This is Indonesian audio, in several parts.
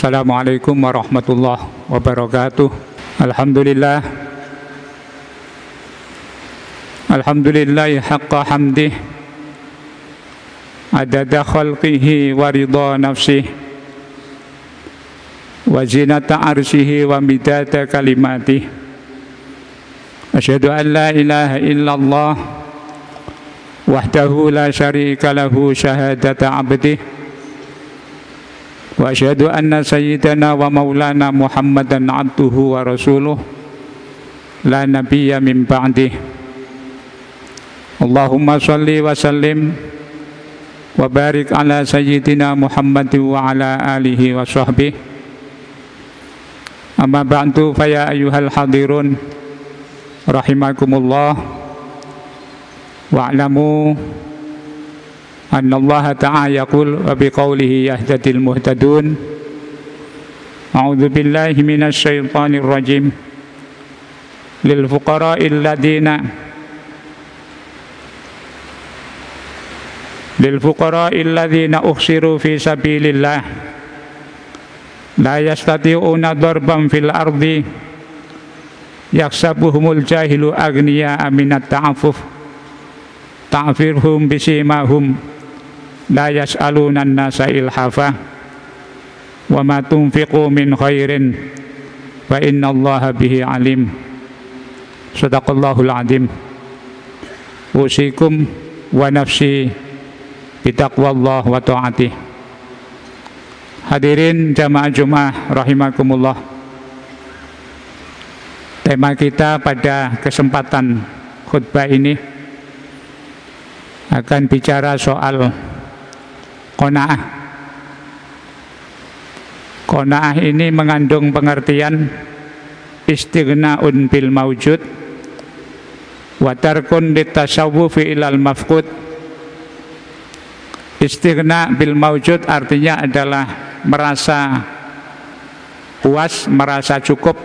Assalamualaikum warahmatullahi wabarakatuh. Alhamdulillah. Alhamdulillah haqqa hamdih Adada khalqihi wa ridha nafsih Wa zinata arshihi wa midata kalimatih Asyhadu an la ilaha illallah Wahdahu la syarika lahu syahadata abdih واشهد ان سيدنا ومولانا محمدا عبده ورسوله لا نبي من بعده اللهم صل وسلم وبارك على سيدنا محمد وعلى اله وصحبه اما بعد فيا ايها الحاضرون رحمكم الله واعلموا أن الله تعالى يقول وبقوله يهتدي المهتدون. أعوذ بالله من الشيطان الرجيم. للفقراء الذين للفقراء الذين أخسروا في سبيل الله لا يستطيعون ضربا في الأرض يحسبهم الجاهل أغنياء من التعفف تعفرهم بسيماهم. La yas'aluna nasa ilhafa wa ma tunfiqu min khairin fa innallaha bihi alim sadaqallahul azim usikum wa nafsi bitaqwallah wa ta'atih hadirin jamaah Jumat rahimakumullah. Tema kita pada kesempatan khutbah ini akan bicara soal Kona'ah Kona'ah ini mengandung pengertian Istighna'un bil mawjud Watarkun litasawufi ilal mafkud Istighna bil mawjud artinya adalah merasa puas, merasa cukup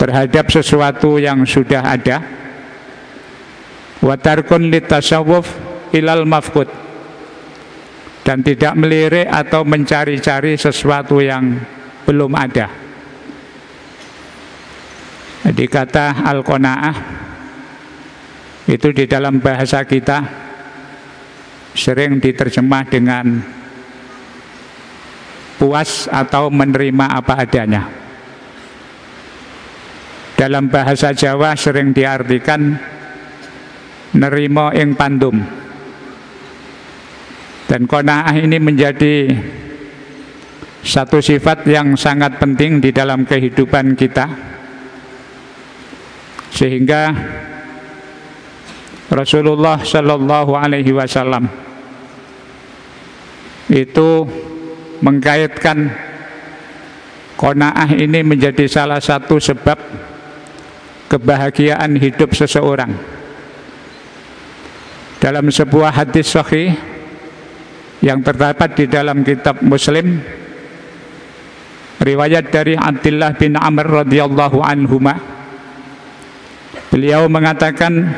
terhadap sesuatu yang sudah ada. Watarkun litasawuf ilal mafkud dan tidak melirik atau mencari-cari sesuatu yang belum ada. Jadi kata al-qanaah itu di dalam bahasa kita sering diterjemah dengan puas atau menerima apa adanya. Dalam bahasa Jawa sering diartikan nerimo ing pandum dan kona'ah ini menjadi satu sifat yang sangat penting di dalam kehidupan kita. Sehingga Rasulullah Shallallahu Alaihi Wasallam itu mengkaitkan kona'ah ini menjadi salah satu sebab kebahagiaan hidup seseorang. Dalam sebuah hadis sahih yang terdapat di dalam kitab Muslim riwayat dari Abdullah bin Amr radhiyallahu anhuma. Beliau mengatakan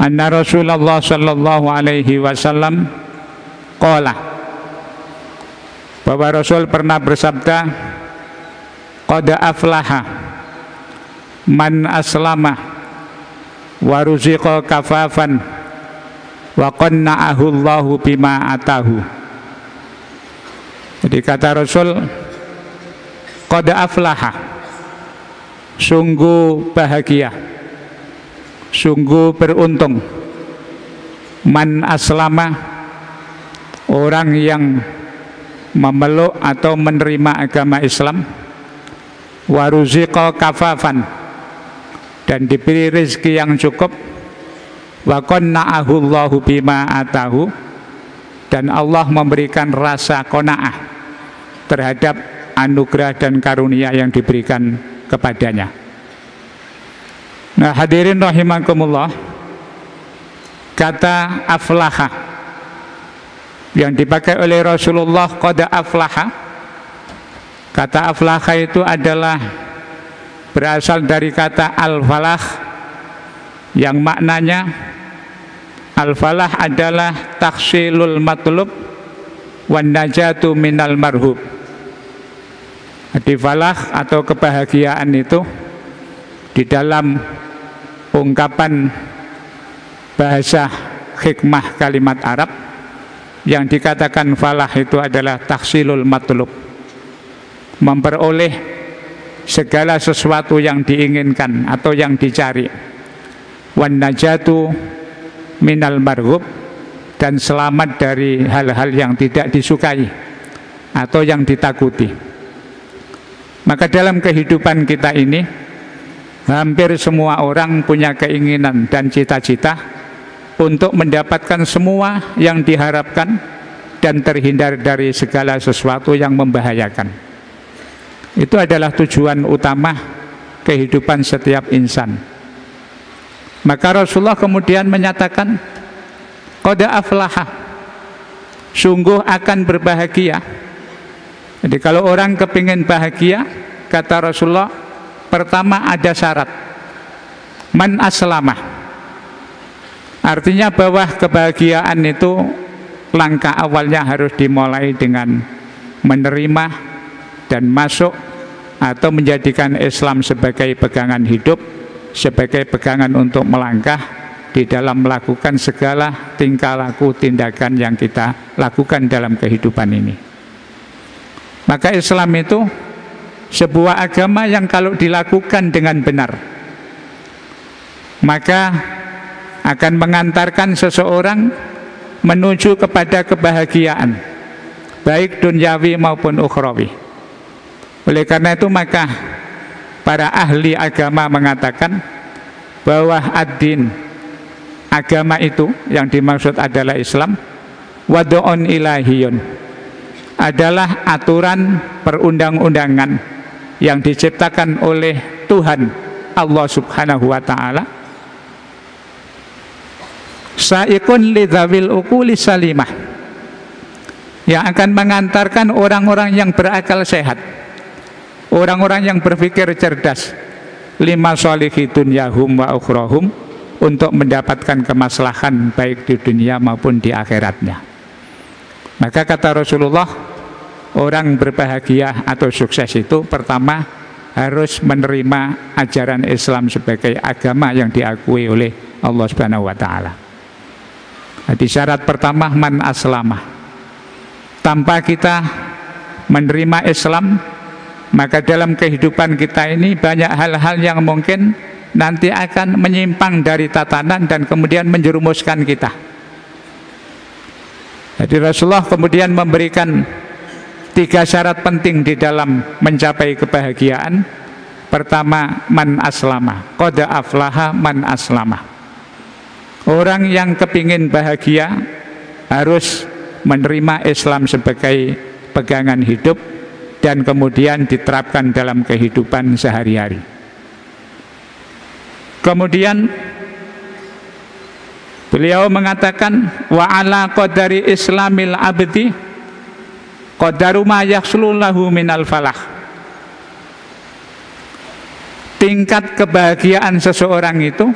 anna Rasulullah sallallahu alaihi wasallam qala bahwa Rasul pernah bersabda qad aflaha man aslama wa ruziqa kafafan wa qanna'ahu Allahu bima atahu. Jadi kata Rasul qad aflaha. Sungguh bahagia. Sungguh beruntung. Man aslama orang yang memeluk atau menerima agama Islam waruziqa kafafan dan diberi rezeki yang cukup wa qanna'ahu Allahu bima atahu dan Allah memberikan rasa qanaah terhadap anugerah dan karunia yang diberikan kepadanya. Nah, hadirin rahimakumullah. Kata aflaha yang dipakai oleh Rasulullah qad aflaha. Kata aflaha itu adalah berasal dari kata al-falah yang maknanya Al-falah adalah taksilul matlub wan najatu minal marhub. Di falah atau kebahagiaan itu di dalam ungkapan bahasa hikmah kalimat Arab yang dikatakan falah itu adalah taksilul matlub memperoleh segala sesuatu yang diinginkan atau yang dicari wan najatu minal marhub dan selamat dari hal-hal yang tidak disukai atau yang ditakuti. Maka dalam kehidupan kita ini hampir semua orang punya keinginan dan cita-cita untuk mendapatkan semua yang diharapkan dan terhindar dari segala sesuatu yang membahayakan. Itu adalah tujuan utama kehidupan setiap insan. Maka Rasulullah kemudian menyatakan Qad aflaha Sungguh akan berbahagia jadi kalau orang kepingin bahagia, kata Rasulullah, pertama ada syarat. Man aslamah. Artinya bahwa kebahagiaan itu langkah awalnya harus dimulai dengan menerima dan masuk atau menjadikan Islam sebagai pegangan hidup, sebagai pegangan untuk melangkah di dalam melakukan segala tingkah laku tindakan yang kita lakukan dalam kehidupan ini. Maka Islam itu sebuah agama yang kalau dilakukan dengan benar maka akan mengantarkan seseorang menuju kepada kebahagiaan baik duniawi maupun ukhrawi. Oleh karena itu maka para ahli agama mengatakan bahwa ad-din agama itu yang dimaksud adalah Islam wadu'un ilahiyun adalah aturan perundang-undangan yang diciptakan oleh Tuhan Allah Subhanahu wa taala. Saikun lidzawil ukuli salimah yang akan mengantarkan orang-orang yang berakal sehat, orang-orang yang berpikir cerdas, lima solihi dunyahum wa ukhrahum untuk mendapatkan kemaslahan baik di dunia maupun di akhiratnya. Maka kata Rasulullah, orang berbahagia atau sukses itu pertama harus menerima ajaran Islam sebagai agama yang diakui oleh Allah Subhanahu wa taala. Jadi syarat pertama man aslamah. Tanpa kita menerima Islam, maka dalam kehidupan kita ini banyak hal-hal yang mungkin nanti akan menyimpang dari tatanan dan kemudian menjerumuskan kita. Jadi Rasulullah kemudian memberikan Tiga syarat penting di dalam mencapai kebahagiaan. Pertama, man aslama. Koda aflaha man aslama. Orang yang kepingin bahagia harus menerima Islam sebagai pegangan hidup dan kemudian diterapkan dalam kehidupan sehari-hari. Kemudian beliau mengatakan wa ala qadari islamil abdi Qadaru ma minal falah Tingkat kebahagiaan seseorang itu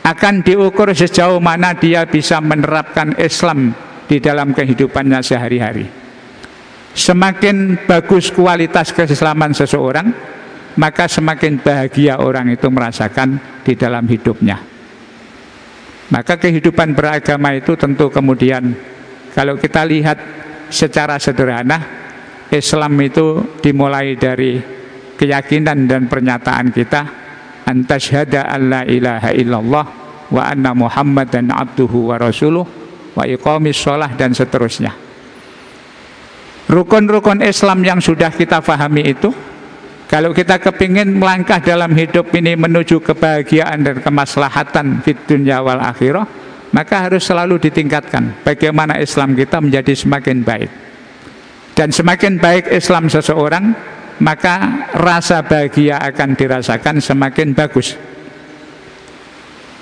akan diukur sejauh mana dia bisa menerapkan Islam di dalam kehidupannya sehari-hari. Semakin bagus kualitas keislaman seseorang, maka semakin bahagia orang itu merasakan di dalam hidupnya. Maka kehidupan beragama itu tentu kemudian kalau kita lihat secara sederhana Islam itu dimulai dari keyakinan dan pernyataan kita antasyhada alla ilaha illallah wa anna muhammadan abduhu wa rasuluh wa iqamis sholah dan seterusnya rukun-rukun Islam yang sudah kita fahami itu kalau kita kepingin melangkah dalam hidup ini menuju kebahagiaan dan kemaslahatan di dunia wal akhirah maka harus selalu ditingkatkan bagaimana Islam kita menjadi semakin baik. Dan semakin baik Islam seseorang maka rasa bahagia akan dirasakan semakin bagus.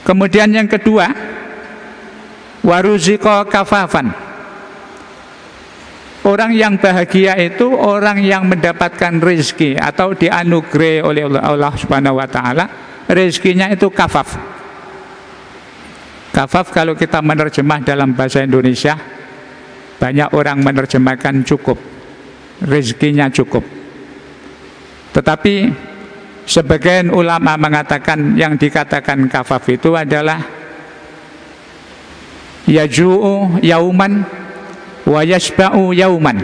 Kemudian yang kedua waruziko kafafan Orang yang bahagia itu orang yang mendapatkan rezeki atau dianugerahi oleh Allah Subhanahu wa taala, rezekinya itu kafaf. Kafaf kalau kita menerjemah dalam bahasa Indonesia Banyak orang menerjemahkan cukup, rezekinya cukup. Tetapi sebagian ulama mengatakan yang dikatakan kafaf itu adalah yaju'u yauman wa yasba'u yauman.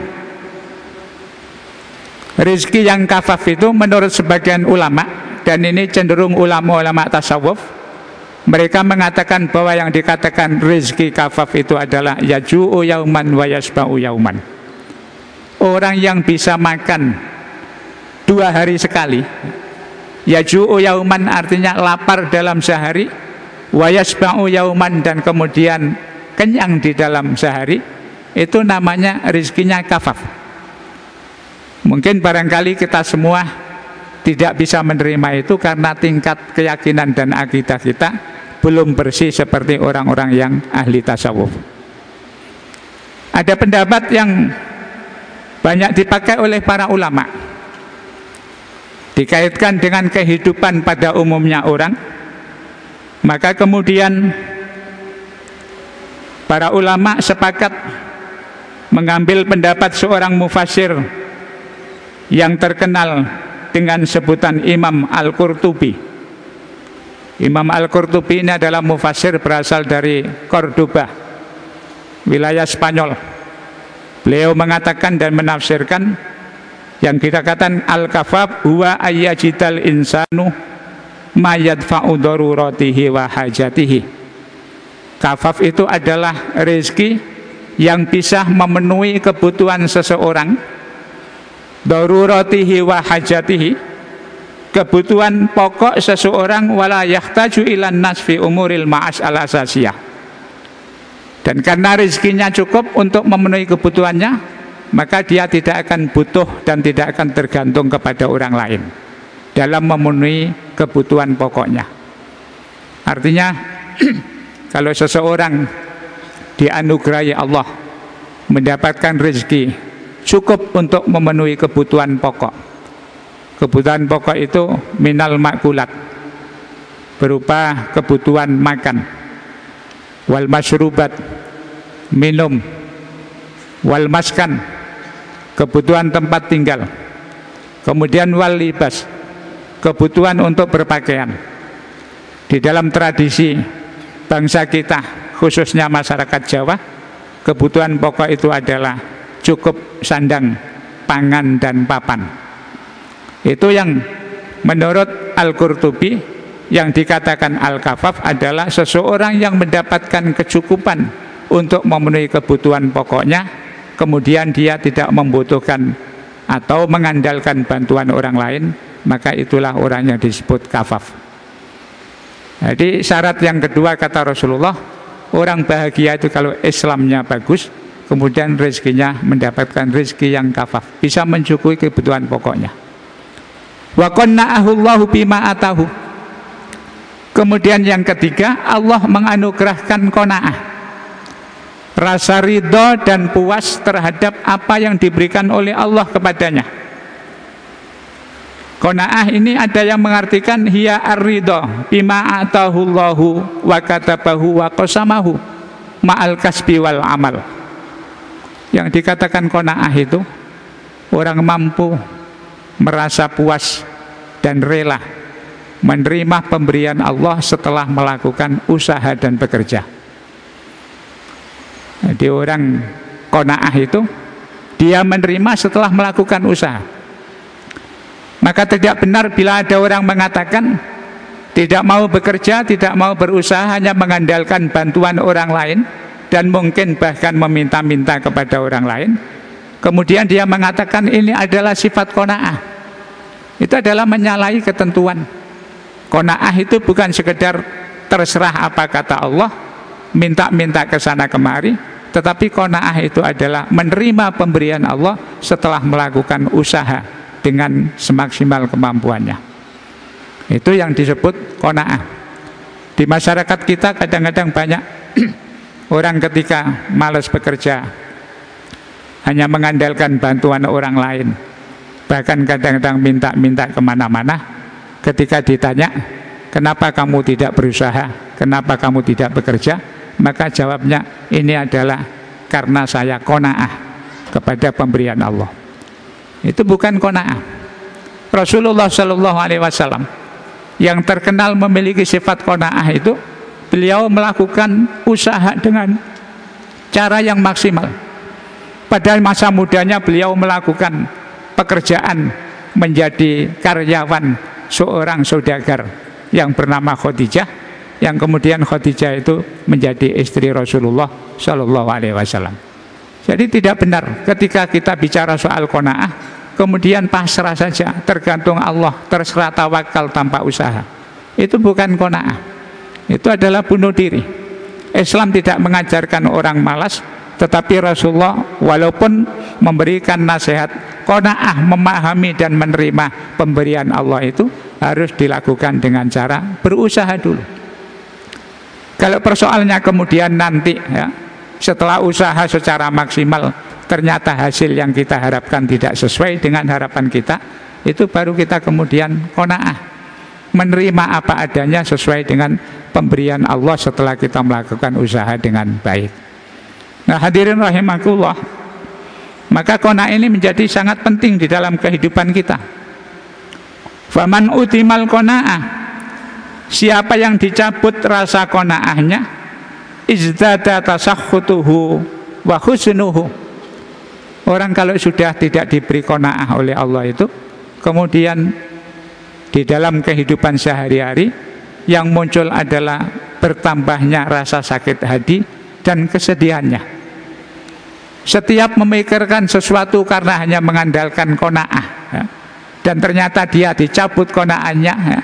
Rizki yang kafaf itu menurut sebagian ulama dan ini cenderung ulama-ulama tasawuf mereka mengatakan bahwa yang dikatakan rizki kafaf itu adalah yaju'u yauman wa yasba'u yauman. Orang yang bisa makan dua hari sekali yaju'u yauman artinya lapar dalam sehari wa yasba'u yauman dan kemudian kenyang di dalam sehari itu namanya rizkinya kafaf. Mungkin barangkali kita semua tidak bisa menerima itu karena tingkat keyakinan dan akidah kita belum bersih seperti orang-orang yang ahli tasawuf. Ada pendapat yang banyak dipakai oleh para ulama dikaitkan dengan kehidupan pada umumnya orang maka kemudian para ulama sepakat mengambil pendapat seorang mufasir yang terkenal dengan sebutan Imam Al-Qurtubi. Imam Al-Qurtubi ini adalah mufasir berasal dari Cordoba, wilayah Spanyol. Beliau mengatakan dan menafsirkan yang kita katakan al-kafab huwa ayyajidal insanu mayat daruratihi wa hajatihi. Kafaf itu adalah rezeki yang bisa memenuhi kebutuhan seseorang daruratihi wa hajatihi kebutuhan pokok seseorang wala yahtaju ilan nasfi umuril ma'as al asasiyah. Dan karena rezekinya cukup untuk memenuhi kebutuhannya maka dia tidak akan butuh dan tidak akan tergantung kepada orang lain dalam memenuhi kebutuhan pokoknya. Artinya kalau seseorang dianugerahi Allah mendapatkan rezeki cukup untuk memenuhi kebutuhan pokok. Kebutuhan pokok itu minal makulat berupa kebutuhan makan. Wal masyrubat minum. Wal maskan kebutuhan tempat tinggal. Kemudian wal libas kebutuhan untuk berpakaian. Di dalam tradisi bangsa kita khususnya masyarakat Jawa kebutuhan pokok itu adalah cukup sandang, pangan dan papan. Itu yang menurut Al-Qurtubi yang dikatakan Al-Kafaf adalah seseorang yang mendapatkan kecukupan untuk memenuhi kebutuhan pokoknya, kemudian dia tidak membutuhkan atau mengandalkan bantuan orang lain, maka itulah orang yang disebut kafaf. Jadi syarat yang kedua kata Rasulullah, orang bahagia itu kalau Islamnya bagus, kemudian rezekinya mendapatkan rezeki yang kafaf. Bisa mencukupi kebutuhan pokoknya. Wa qanna'ahullahu bima atahu. Kemudian yang ketiga Allah menganugerahkan kona'ah rasa ridho dan puas terhadap apa yang diberikan oleh Allah kepadanya Kona'ah ini ada yang mengartikan hiya ar-ridho bima atahullahu wa katabahu wa qasamahu ma'al kasbi wal amal yang dikatakan kona'ah itu orang mampu merasa puas dan rela menerima pemberian Allah setelah melakukan usaha dan bekerja. Jadi orang kona'ah itu dia menerima setelah melakukan usaha. Maka tidak benar bila ada orang mengatakan tidak mau bekerja, tidak mau berusaha, hanya mengandalkan bantuan orang lain, dan mungkin bahkan meminta-minta kepada orang lain. Kemudian dia mengatakan ini adalah sifat kona'ah itu adalah menyalahi ketentuan. Kona'ah itu bukan sekedar terserah apa kata Allah minta-minta ke sana kemari tetapi kona'ah itu adalah menerima pemberian Allah setelah melakukan usaha dengan semaksimal kemampuannya itu yang disebut kona'ah di masyarakat kita kadang-kadang banyak Orang ketika malas bekerja hanya mengandalkan bantuan orang lain, bahkan kadang-kadang minta-minta ke mana-mana. Ketika ditanya, kenapa kamu tidak berusaha, kenapa kamu tidak bekerja, maka jawabnya ini adalah karena saya kona'ah kepada pemberian Allah. Itu bukan kona'ah. Rasulullah Shallallahu Alaihi Wasallam yang terkenal memiliki sifat kona'ah itu beliau melakukan usaha dengan cara yang maksimal. Pada masa mudanya beliau melakukan pekerjaan menjadi karyawan seorang saudagar yang bernama Khadijah yang kemudian Khadijah itu menjadi istri Rasulullah Shallallahu Alaihi Wasallam. Jadi tidak benar ketika kita bicara soal kona'ah kemudian pasrah saja tergantung Allah terserah tawakal tanpa usaha. Itu bukan kona'ah. Itu adalah bunuh diri. Islam tidak mengajarkan orang malas tetapi Rasulullah walaupun memberikan nasihat kona'ah memahami dan menerima pemberian Allah itu harus dilakukan dengan cara berusaha dulu. Kalau persoalannya kemudian nanti ya, setelah usaha secara maksimal ternyata hasil yang kita harapkan tidak sesuai dengan harapan kita itu baru kita kemudian kona'ah menerima apa adanya sesuai dengan pemberian Allah setelah kita melakukan usaha dengan baik. Nah hadirin rahimakullah maka kona ini menjadi sangat penting di dalam kehidupan kita. Faman utimal kona'ah siapa yang dicabut rasa kona'ahnya izdada tasakhutuhu wa husnuhu orang kalau sudah tidak diberi kona'ah oleh Allah itu kemudian di dalam kehidupan sehari-hari yang muncul adalah bertambahnya rasa sakit hati dan kesedihannya. Setiap memikirkan sesuatu karena hanya mengandalkan kona'ah ya, dan ternyata dia dicabut kona'ahnya ya,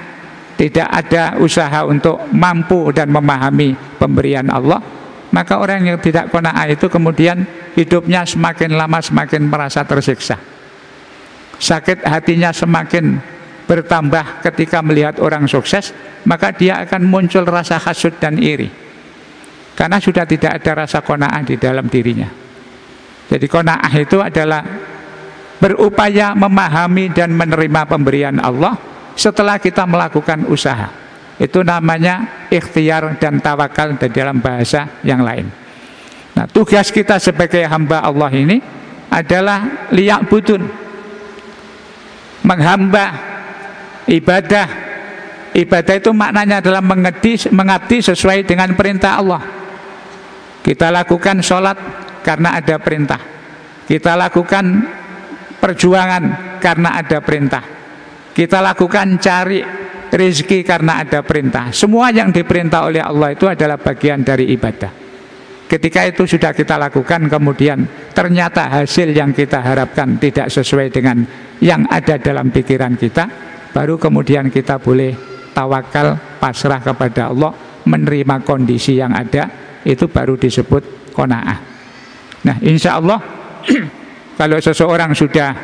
tidak ada usaha untuk mampu dan memahami pemberian Allah maka orang yang tidak kona'ah itu kemudian hidupnya semakin lama semakin merasa tersiksa. Sakit hatinya semakin bertambah ketika melihat orang sukses maka dia akan muncul rasa hasut dan iri. Karena sudah tidak ada rasa kona'ah di dalam dirinya. Jadi kona'ah itu adalah berupaya memahami dan menerima pemberian Allah setelah kita melakukan usaha. Itu namanya ikhtiar dan tawakal di dalam bahasa yang lain. Nah, tugas kita sebagai hamba Allah ini adalah liyak butun. Menghamba ibadah. Ibadah itu maknanya adalah mengabdi, mengabdi sesuai dengan perintah Allah. Kita lakukan sholat karena ada perintah. Kita lakukan perjuangan karena ada perintah kita lakukan cari rezeki karena ada perintah. Semua yang diperintah oleh Allah itu adalah bagian dari ibadah. Ketika itu sudah kita lakukan kemudian ternyata hasil yang kita harapkan tidak sesuai dengan yang ada dalam pikiran kita, baru kemudian kita boleh tawakal pasrah kepada Allah, menerima kondisi yang ada, itu baru disebut kona'ah. Nah, insya Allah kalau seseorang sudah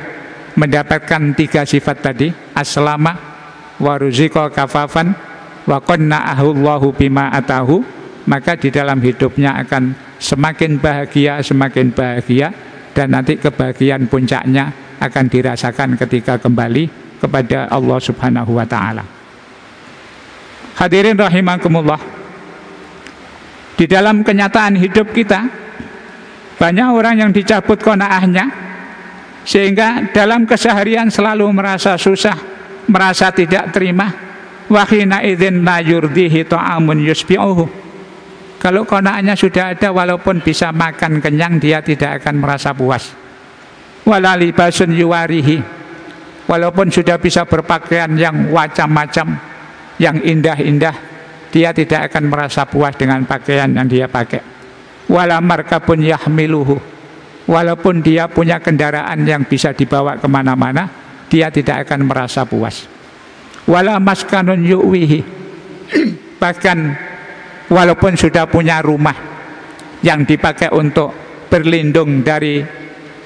mendapatkan tiga sifat tadi aslama waruziko kafafan wa qanna'ahullahu bima atahu maka di dalam hidupnya akan semakin bahagia semakin bahagia dan nanti kebahagiaan puncaknya akan dirasakan ketika kembali kepada Allah Subhanahu wa taala. Hadirin rahimakumullah. Di dalam kenyataan hidup kita banyak orang yang dicabut konaahnya sehingga dalam keseharian selalu merasa susah, merasa tidak terima. Wahina idzin la yurdihi ta'amun yusbi'uhu. Kalau konaannya sudah ada walaupun bisa makan kenyang dia tidak akan merasa puas. Walali basun yuwarihi. Walaupun sudah bisa berpakaian yang macam-macam, yang indah-indah, dia tidak akan merasa puas dengan pakaian yang dia pakai. Wala markabun yahmiluhu walaupun dia punya kendaraan yang bisa dibawa ke mana-mana dia tidak akan merasa puas. Wala maskanun yu'wihi. Bahkan walaupun sudah punya rumah yang dipakai untuk berlindung dari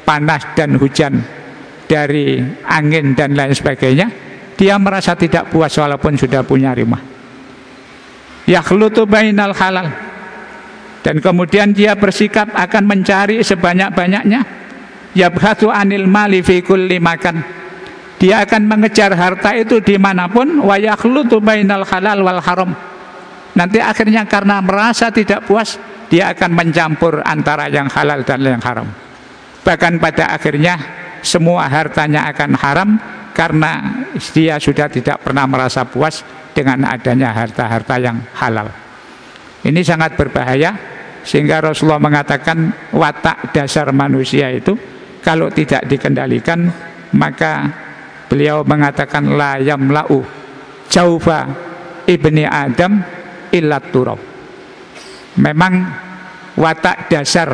panas dan hujan dari angin dan lain sebagainya dia merasa tidak puas walaupun sudah punya rumah. Yakhlutu bainal halal. Dan kemudian dia bersikap akan mencari sebanyak-banyaknya. Yabhatsu anil mali fi kulli makan dia akan mengejar harta itu di mana pun wa yakhlutu bainal halal wal haram nanti akhirnya karena merasa tidak puas dia akan mencampur antara yang halal dan yang haram. Bahkan pada akhirnya semua hartanya akan haram karena dia sudah tidak pernah merasa puas dengan adanya harta-harta yang halal. Ini sangat berbahaya sehingga Rasulullah mengatakan watak dasar manusia itu kalau tidak dikendalikan maka beliau mengatakan la yamla'u jaufa ibni Adam illat turab. Memang watak dasar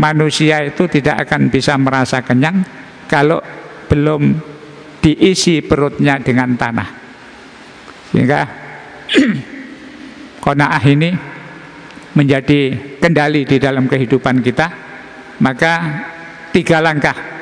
manusia itu tidak akan bisa merasa kenyang kalau belum diisi perutnya dengan tanah. Sehingga kona'ah ini menjadi kendali di dalam kehidupan kita maka tiga langkah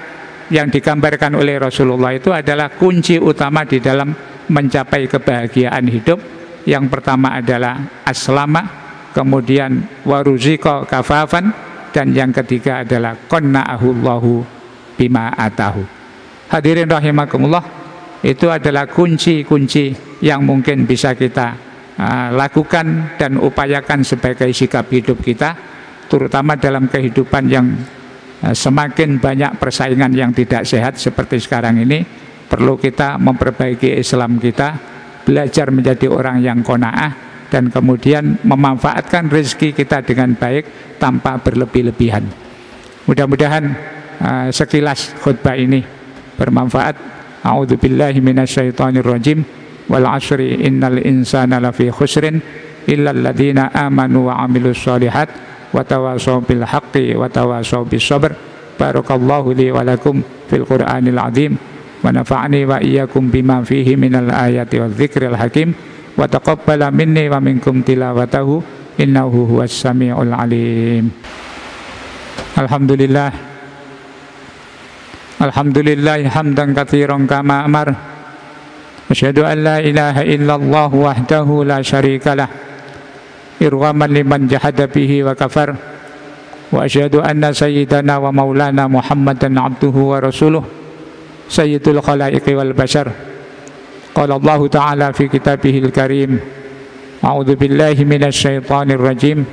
yang digambarkan oleh Rasulullah itu adalah kunci utama di dalam mencapai kebahagiaan hidup. Yang pertama adalah aslama kemudian waruziko kafafan dan yang ketiga adalah qanna'ahullahu bima atahu. Hadirin rahimakumullah itu adalah kunci-kunci yang mungkin bisa kita Ah, lakukan dan upayakan sebagai sikap hidup kita terutama dalam kehidupan yang semakin banyak persaingan yang tidak sehat seperti sekarang ini perlu kita memperbaiki Islam kita belajar menjadi orang yang kona'ah dan kemudian memanfaatkan rezeki kita dengan baik tanpa berlebih-lebihan. Mudah-mudahan uh, sekilas khutbah ini bermanfaat. A'udzubillahi wal asri innal insana lafi khusrin illa amanu wa amilus solihat watawasau bil haqqi watawasau bis sabr. Barakallahu li wa lakum fil qur'anil azim. Wa nafa'ni wa iyyakum bima fihi minal ayati wal dzikril hakim. Wa taqabbala minni wa minkum tilawatahu. Innahu huwas samiul alim. Alhamdulillah. Alhamdulillah hamdan katsiran kama amar. Asyhadu an la ilaha illallah wahdahu la syarikalah إرغاما لمن جحد به وكفر وأشهد أن سيدنا ومولانا محمدا عبده ورسوله سيد الخلائق والبشر قال الله تعالى في كتابه الكريم أعوذ بالله من الشيطان الرجيم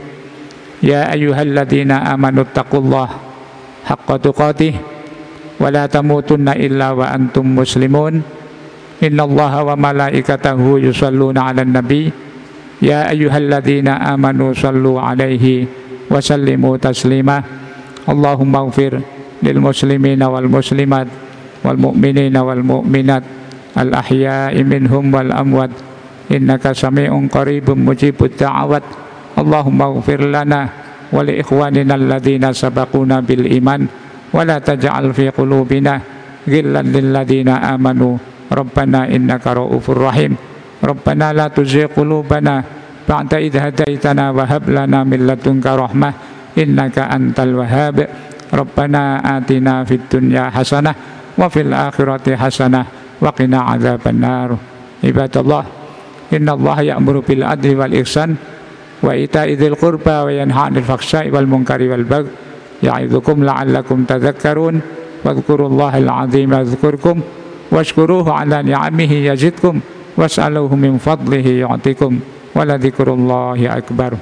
يا أيها الذين آمنوا اتقوا الله حق تقاته ولا تموتن إلا وأنتم مسلمون Inna Allah wa malaikatahu yusalluna ala يا أيها الذين آمنوا صلوا عليه وسلموا تسليما. اللهم اغفر للمسلمين والمسلمات والمؤمنين والمؤمنات الأحياء منهم والأموات. إنك سميع قريب مجيب الدعوات. اللهم اغفر لنا ولإخواننا الذين سبقونا بالإيمان. ولا تجعل في قلوبنا غلا للذين آمنوا. ربنا إنك رؤوف رحيم. ربنا لا تزغ قلوبنا بعد إذ هديتنا وهب لنا من لدنك رحمة إنك أنت الوهاب. ربنا آتنا في الدنيا حسنة وفي الآخرة حسنة وقنا عذاب النار. عباد الله إن الله يأمر بالعدل والإحسان وإيتاء ذي القربى وينهى عن الفحشاء والمنكر والبغي يعظكم لعلكم تذكرون. واذكروا الله العظيم يذكركم washkuruhu ala ni'amihi yazidkum was'aluhu min fadlihi yu'tikum wa akbar